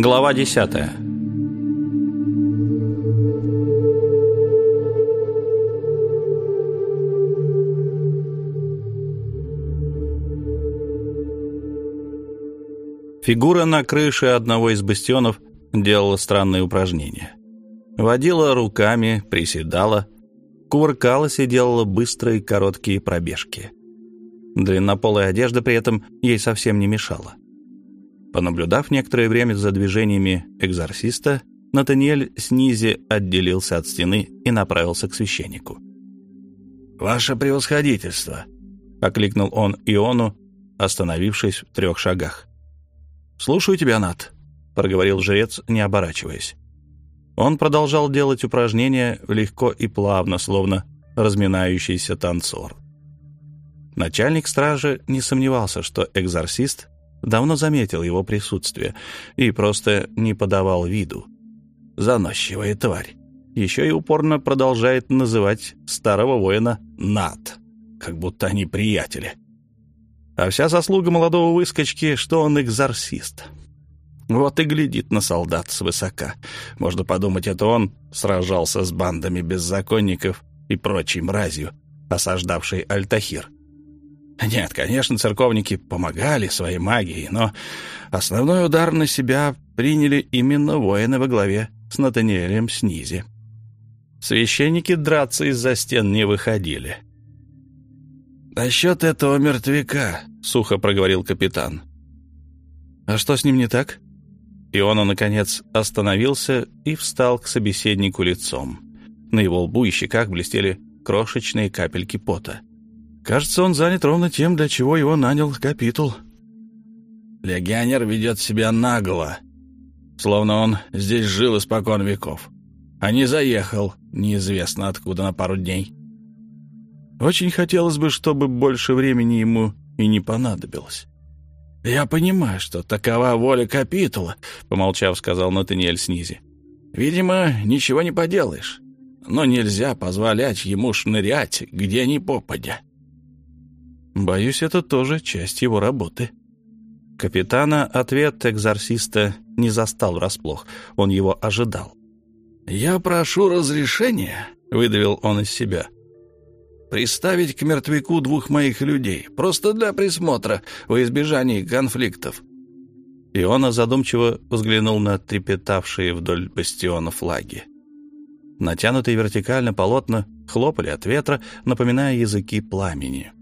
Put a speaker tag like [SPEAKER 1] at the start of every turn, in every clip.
[SPEAKER 1] Глава 10 Фигура на крыше одного из бастионов делала странные упражнения. Водила руками, приседала, кувыркалась и делала быстрые короткие пробежки. Длиннополая одежда при этом ей совсем не мешала. Понаблюдав некоторое время за движениями экзорциста, Натаниэль снизи отделился от стены и направился к священнику.
[SPEAKER 2] «Ваше превосходительство!» — окликнул он Иону, остановившись в трех шагах.
[SPEAKER 1] «Слушаю тебя, Нат», — проговорил жрец, не оборачиваясь. Он продолжал делать упражнения легко и плавно, словно разминающийся танцор. Начальник стражи не сомневался, что экзорцист давно заметил его присутствие и просто не подавал виду. Заносчивая тварь. Еще и упорно продолжает называть старого воина Нат, как будто они приятели. А вся заслуга молодого выскочки, что он экзорцист. Вот и глядит на солдат свысока. Можно подумать, это он сражался с бандами беззаконников и прочей мразью, осаждавшей Альтахир. Нет, конечно, церковники помогали своей магией, но основной удар на себя приняли именно воины во главе с Натаниэлем Снизи. Священники драться из-за стен не выходили.
[SPEAKER 2] «Насчет этого мертвяка», — сухо проговорил капитан.
[SPEAKER 1] «А что с ним не так?» Иона, наконец, остановился и встал к собеседнику лицом. На его лбу и щеках блестели крошечные капельки пота. Кажется, он занят ровно тем, для чего его нанял капитул.
[SPEAKER 2] Легионер ведет себя нагло, словно он здесь жил испокон веков, а не заехал неизвестно откуда на пару дней.
[SPEAKER 1] Очень хотелось бы, чтобы больше времени ему и не понадобилось.
[SPEAKER 2] «Я понимаю, что такова воля капитула», — помолчав, сказал Натаниэль Снизи. «Видимо, ничего не поделаешь, но нельзя позволять ему шнырять, где ни попадя».
[SPEAKER 1] «Боюсь, это тоже часть его работы». Капитана ответ экзорциста не застал врасплох, он его ожидал.
[SPEAKER 2] «Я прошу разрешения», — выдавил он из себя, — приставить к мертвяку двух моих людей, просто для присмотра, во избежании конфликтов».
[SPEAKER 1] Иона задумчиво взглянул на трепетавшие вдоль бастиона флаги. Натянутые вертикально полотна хлопали от ветра, напоминая языки пламени.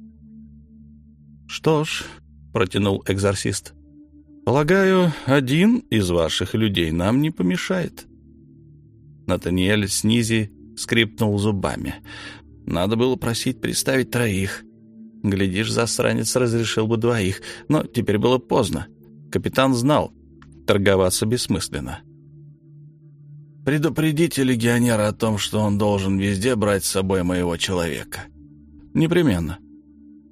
[SPEAKER 1] «Что ж», — протянул экзорцист, — «полагаю, один из ваших людей нам не помешает». Натаниэль снизи скрипнул зубами. Надо было просить представить троих. Глядишь, засранец разрешил бы двоих, но теперь было поздно. Капитан знал, торговаться бессмысленно.
[SPEAKER 2] «Предупредите легионера о том, что он должен везде брать с собой моего человека».
[SPEAKER 1] «Непременно.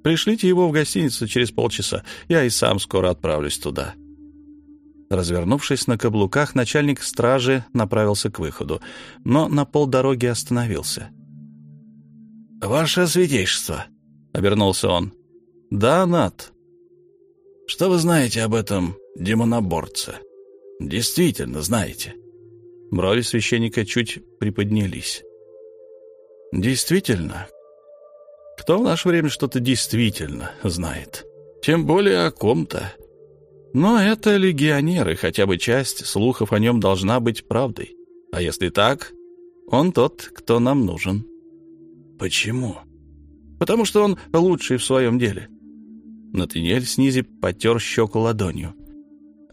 [SPEAKER 1] Пришлите его в гостиницу через полчаса. Я и сам скоро отправлюсь туда». Развернувшись на каблуках, начальник стражи направился к выходу, но на полдороги остановился —
[SPEAKER 2] «Ваше святейшество», — обернулся он.
[SPEAKER 1] «Да, Нат».
[SPEAKER 2] «Что вы знаете об этом демоноборце?» «Действительно знаете».
[SPEAKER 1] Брови священника чуть приподнялись. «Действительно? Кто в наше время что-то действительно знает? Тем более о ком-то. Но это легионеры, хотя бы часть слухов о нем должна быть правдой. А если так, он тот, кто нам нужен».
[SPEAKER 2] «Почему?»
[SPEAKER 1] «Потому что он лучший в своем деле». Натаниэль снизи потер щеку ладонью.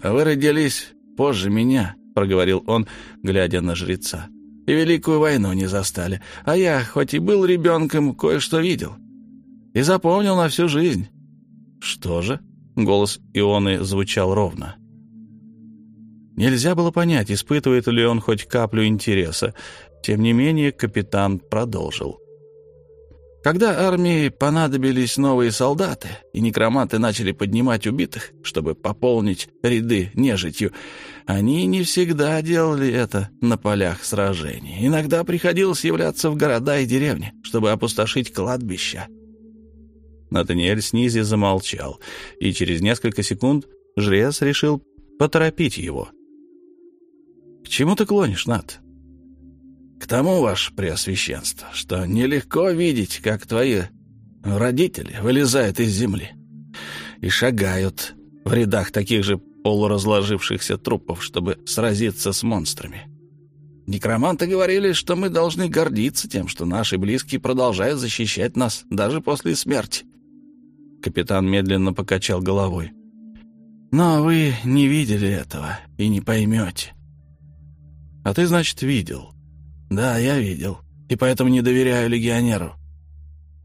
[SPEAKER 2] «А вы родились позже меня», — проговорил он, глядя на жреца. «И Великую войну не застали. А я, хоть и был ребенком, кое-что видел. И запомнил на всю жизнь».
[SPEAKER 1] «Что же?» — голос Ионы звучал ровно. Нельзя было понять, испытывает ли он хоть каплю интереса. Тем не менее, капитан продолжил.
[SPEAKER 2] Когда армии понадобились новые солдаты, и некроманты начали поднимать убитых, чтобы пополнить ряды нежитью, они не всегда делали это на полях сражений. Иногда приходилось являться в города и деревни, чтобы опустошить кладбища.
[SPEAKER 1] Натаниэль снизи замолчал, и через несколько секунд жрец решил поторопить его.
[SPEAKER 2] К чему ты клонишь, Над? К тому, ваше преосвященство, что нелегко видеть, как твои родители вылезают из земли и шагают в рядах таких же полуразложившихся трупов, чтобы сразиться с монстрами. Некроманты говорили, что мы должны гордиться тем, что наши близкие продолжают защищать нас даже после смерти. Капитан медленно покачал головой. Но вы не видели этого и не поймете. А ты, значит, видел? Да, я видел, и поэтому не доверяю легионеру.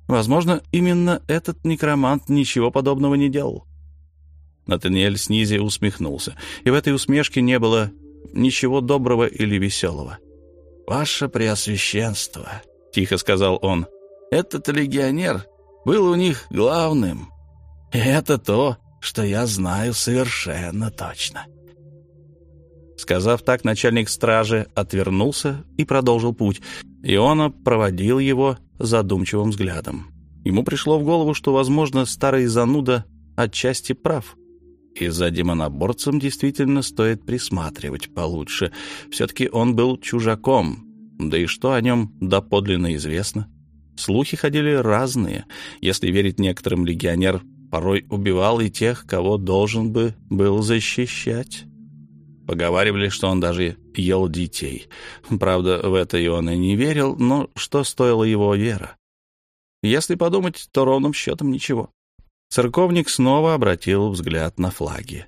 [SPEAKER 1] Возможно, именно этот некромант ничего подобного не делал. Натаниэль снизу усмехнулся, и в этой усмешке не было ничего доброго или веселого.
[SPEAKER 2] «Ваше Преосвященство», — тихо сказал он, — «этот легионер был у них главным. И это то, что я знаю совершенно точно».
[SPEAKER 1] Сказав так, начальник стражи отвернулся и продолжил путь. Иона проводил его задумчивым взглядом. Ему пришло в голову, что, возможно, старый зануда отчасти прав — и за демоноборцем действительно стоит присматривать получше. Все-таки он был чужаком, да и что о нем доподлинно известно? Слухи ходили разные. Если верить некоторым, легионер порой убивал и тех, кого должен бы был защищать. Поговаривали, что он даже ел детей. Правда, в это и он и не верил, но что стоила его вера? Если подумать, то ровным счетом ничего. Церковник снова обратил взгляд на флаги.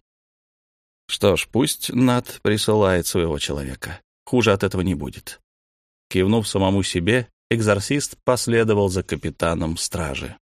[SPEAKER 1] Что ж, пусть Над присылает своего человека. Хуже от этого не будет. Кивнув самому себе, экзорцист последовал за капитаном стражи.